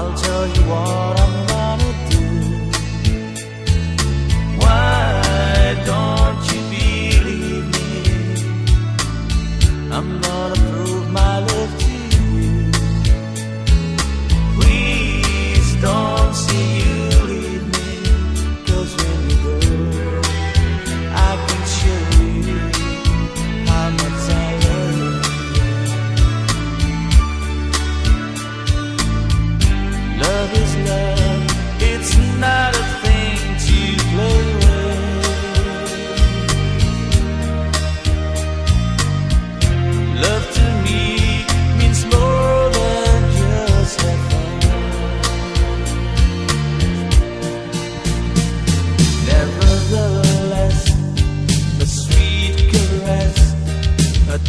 I'll tell you what